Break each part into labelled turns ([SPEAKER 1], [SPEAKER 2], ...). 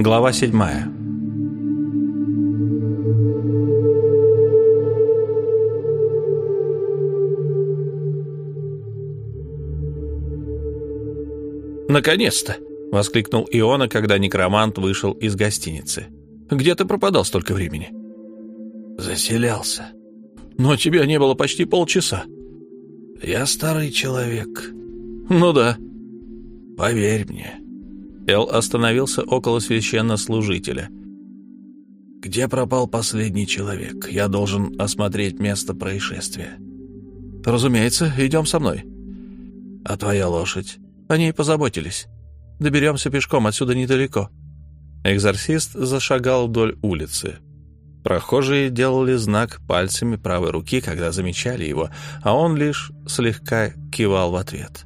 [SPEAKER 1] Глава седьмая. «Наконец-то!» — воскликнул Иона, когда некромант вышел из гостиницы. «Где ты пропадал столько времени?»
[SPEAKER 2] «Заселялся.
[SPEAKER 1] Но тебя не было почти полчаса».
[SPEAKER 2] «Я старый человек».
[SPEAKER 1] «Ну да».
[SPEAKER 2] «Поверь мне».
[SPEAKER 1] Эл остановился около священнослужителя.
[SPEAKER 2] «Где пропал последний человек? Я должен осмотреть место происшествия».
[SPEAKER 1] «Разумеется, идем со мной».
[SPEAKER 2] «А твоя лошадь?»
[SPEAKER 1] О ней позаботились. Доберемся пешком, отсюда недалеко». Экзорцист зашагал вдоль улицы. Прохожие делали знак пальцами правой руки, когда замечали его, а он лишь слегка кивал в ответ.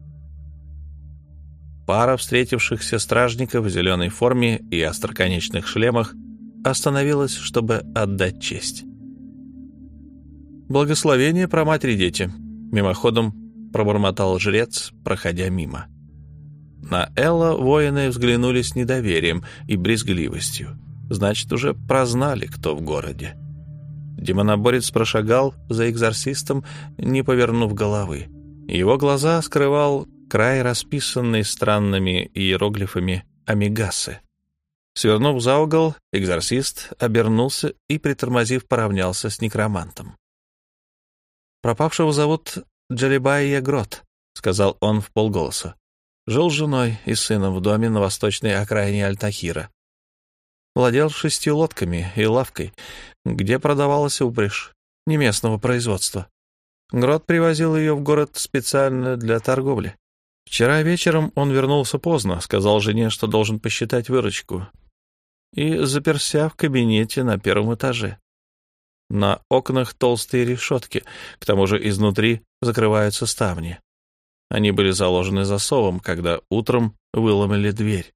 [SPEAKER 1] Пара встретившихся стражников в зеленой форме и остроконечных шлемах остановилась, чтобы отдать честь. «Благословение про матери дети», — мимоходом пробормотал жрец, проходя мимо. На Элла воины взглянули с недоверием и брезгливостью. Значит, уже прознали, кто в городе. Демоноборец прошагал за экзорцистом, не повернув головы. Его глаза скрывал край, расписанный странными иероглифами амигасы. Свернув за угол, экзорцист обернулся и, притормозив, поравнялся с некромантом. «Пропавшего зовут Джалибай Ягрот», — сказал он в полголоса. Жил с женой и сыном в доме на восточной окраине Альтахира. Владел шестью лодками и лавкой, где продавалась упряжь, не местного производства. Грот привозил ее в город специально для торговли. Вчера вечером он вернулся поздно, сказал жене, что должен посчитать выручку, и заперся в кабинете на первом этаже. На окнах толстые решетки, к тому же изнутри закрываются ставни. Они были заложены засовом, когда утром выломали дверь.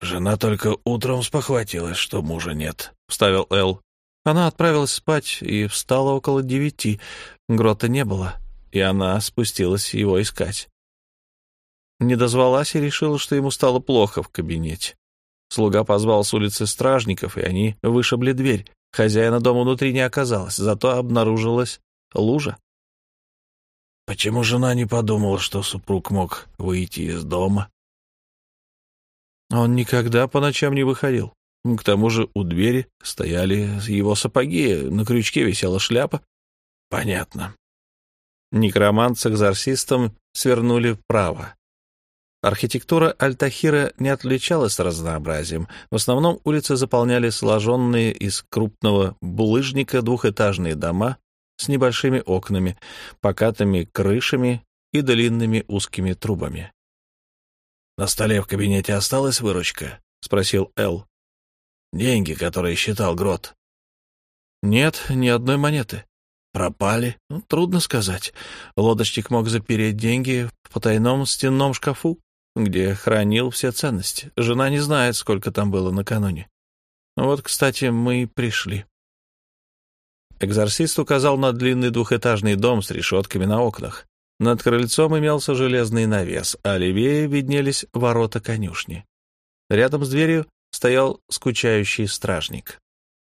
[SPEAKER 2] «Жена только утром спохватилась, что мужа нет», — вставил
[SPEAKER 1] Эл. Она отправилась спать и встала около девяти. Грота не было, и она спустилась его искать. Не дозвалась и решила, что ему стало плохо в кабинете. Слуга позвал с улицы стражников, и они вышибли дверь. Хозяина дома внутри не оказалось, зато обнаружилась лужа.
[SPEAKER 2] Почему жена не подумала, что супруг мог выйти из дома?
[SPEAKER 1] Он никогда по ночам не выходил. К тому же у двери стояли его сапоги, на крючке висела шляпа.
[SPEAKER 2] Понятно.
[SPEAKER 1] Некромант с экзорцистом свернули вправо. Архитектура Альтахира не отличалась разнообразием. В основном улицы заполняли сложенные из крупного булыжника двухэтажные дома с небольшими окнами, покатыми крышами и длинными узкими трубами.
[SPEAKER 2] «На столе в кабинете осталась выручка?» — спросил Эл. «Деньги, которые считал Грот».
[SPEAKER 1] «Нет, ни одной монеты.
[SPEAKER 2] Пропали?
[SPEAKER 1] Ну, трудно сказать. Лодочник мог запереть деньги в потайном стенном шкафу, где хранил все ценности. Жена не знает, сколько там было накануне. Вот, кстати, мы и пришли». Экзорцист указал на длинный двухэтажный дом с решетками на окнах. Над крыльцом имелся железный навес, а левее виднелись ворота конюшни. Рядом с дверью стоял скучающий стражник.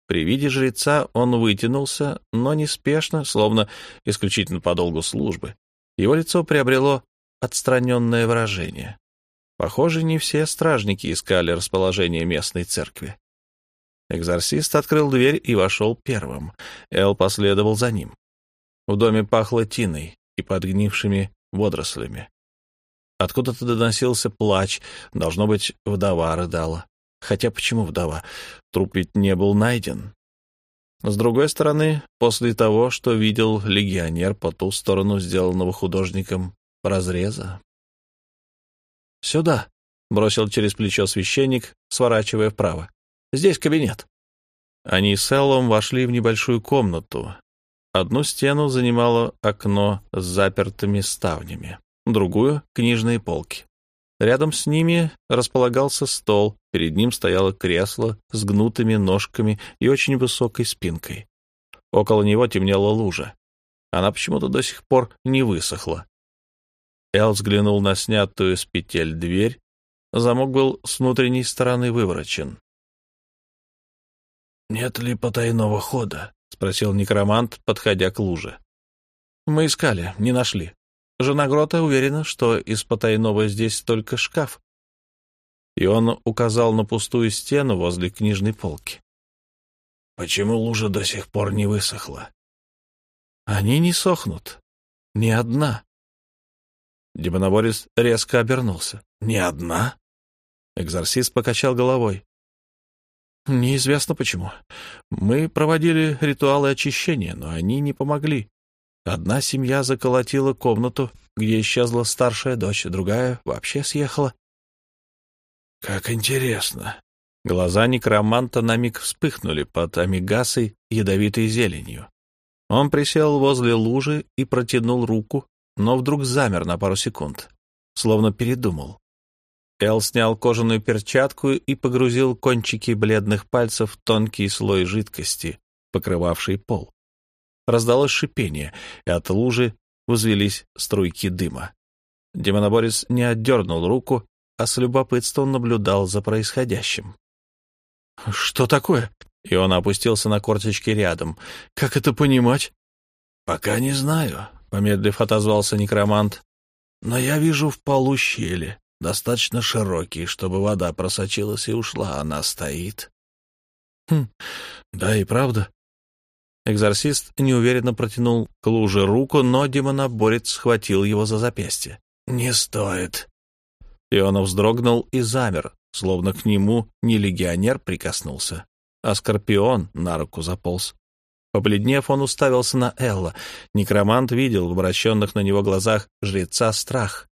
[SPEAKER 1] При виде жреца он вытянулся, но неспешно, словно исключительно по долгу службы. Его лицо приобрело отстраненное выражение. Похоже, не все стражники искали расположение местной церкви. Экзорцист открыл дверь и вошел первым. Эл последовал за ним. В доме пахло тиной и подгнившими водорослями. Откуда-то доносился плач. Должно быть, вдова рыдала. Хотя почему вдова? Труп ведь не был найден. С другой стороны, после того, что видел легионер по ту сторону сделанного художником разреза. «Сюда», — бросил через плечо священник, сворачивая вправо. Здесь кабинет». Они с Эллом вошли в небольшую комнату. Одну стену занимало окно с запертыми ставнями, другую — книжные полки. Рядом с ними располагался стол, перед ним стояло кресло с гнутыми ножками и очень высокой спинкой. Около него темнела лужа. Она почему-то до сих пор не высохла. Эл взглянул на снятую с петель дверь Замок был с внутренней стороны выворочен.
[SPEAKER 2] «Нет ли потайного хода?» — спросил
[SPEAKER 1] некромант, подходя к луже. «Мы искали, не нашли. Жена Грота уверена, что из потайного здесь только шкаф». И он указал на пустую стену возле книжной полки.
[SPEAKER 2] «Почему лужа до сих пор не высохла?»
[SPEAKER 1] «Они не сохнут. Ни одна». Демоноборец резко обернулся.
[SPEAKER 2] «Ни одна?»
[SPEAKER 1] Экзорцист покачал головой. Неизвестно почему. Мы проводили ритуалы очищения, но они не помогли. Одна семья заколотила комнату, где исчезла старшая дочь, другая вообще съехала.
[SPEAKER 2] Как интересно.
[SPEAKER 1] Глаза некроманта на миг вспыхнули под амигасой ядовитой зеленью. Он присел возле лужи и протянул руку, но вдруг замер на пару секунд, словно передумал. Эл снял кожаную перчатку и погрузил кончики бледных пальцев в тонкий слой жидкости, покрывавший пол. Раздалось шипение, и от лужи возвелись струйки дыма. Демоноборец не отдернул руку, а с любопытством наблюдал за происходящим. «Что такое?» И он опустился на корточки рядом. «Как это понимать?»
[SPEAKER 2] «Пока не знаю», — помедлив отозвался некромант. «Но я вижу в полу щели достаточно широкий, чтобы вода просочилась и ушла. Она стоит.
[SPEAKER 1] Хм, да и правда. Экзорцист неуверенно протянул к луже руку, но демоноборец схватил его за запястье.
[SPEAKER 2] «Не стоит».
[SPEAKER 1] И он вздрогнул и замер, словно к нему не легионер прикоснулся, а скорпион на руку заполз. Побледнев, он уставился на Элла. Некромант видел в обращенных на него глазах жреца страх.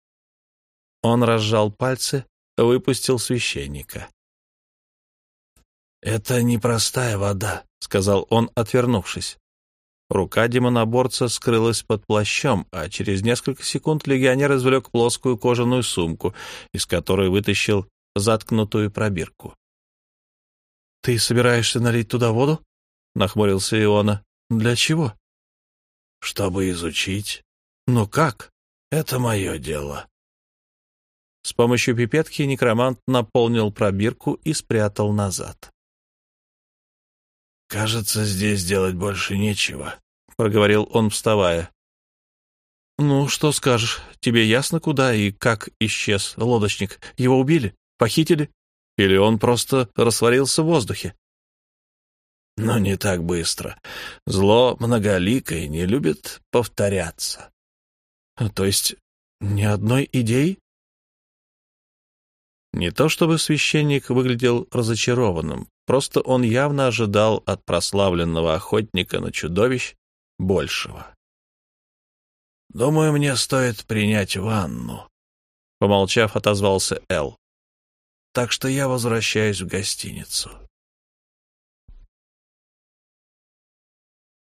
[SPEAKER 1] Он разжал пальцы, выпустил священника.
[SPEAKER 2] «Это непростая вода», — сказал он, отвернувшись.
[SPEAKER 1] Рука демоноборца скрылась под плащом, а через несколько секунд легионер извлек плоскую кожаную сумку, из которой вытащил заткнутую пробирку. — Ты собираешься налить туда воду? — нахмурился Иона. — Для чего?
[SPEAKER 2] — Чтобы изучить.
[SPEAKER 1] — Но как?
[SPEAKER 2] — Это мое дело.
[SPEAKER 1] С помощью пипетки некромант наполнил пробирку и спрятал назад.
[SPEAKER 2] «Кажется, здесь делать больше нечего», —
[SPEAKER 1] проговорил он, вставая. «Ну, что скажешь? Тебе ясно, куда и как исчез лодочник? Его убили? Похитили? Или он просто растворился в воздухе?»
[SPEAKER 2] «Но не так быстро. Зло многоликое не любит повторяться».
[SPEAKER 1] «То есть ни одной идеи?» Не то чтобы священник выглядел разочарованным, просто он явно ожидал от прославленного охотника на чудовищ большего.
[SPEAKER 2] «Думаю, мне стоит принять ванну», —
[SPEAKER 1] помолчав, отозвался Эл.
[SPEAKER 2] «Так что я возвращаюсь в гостиницу.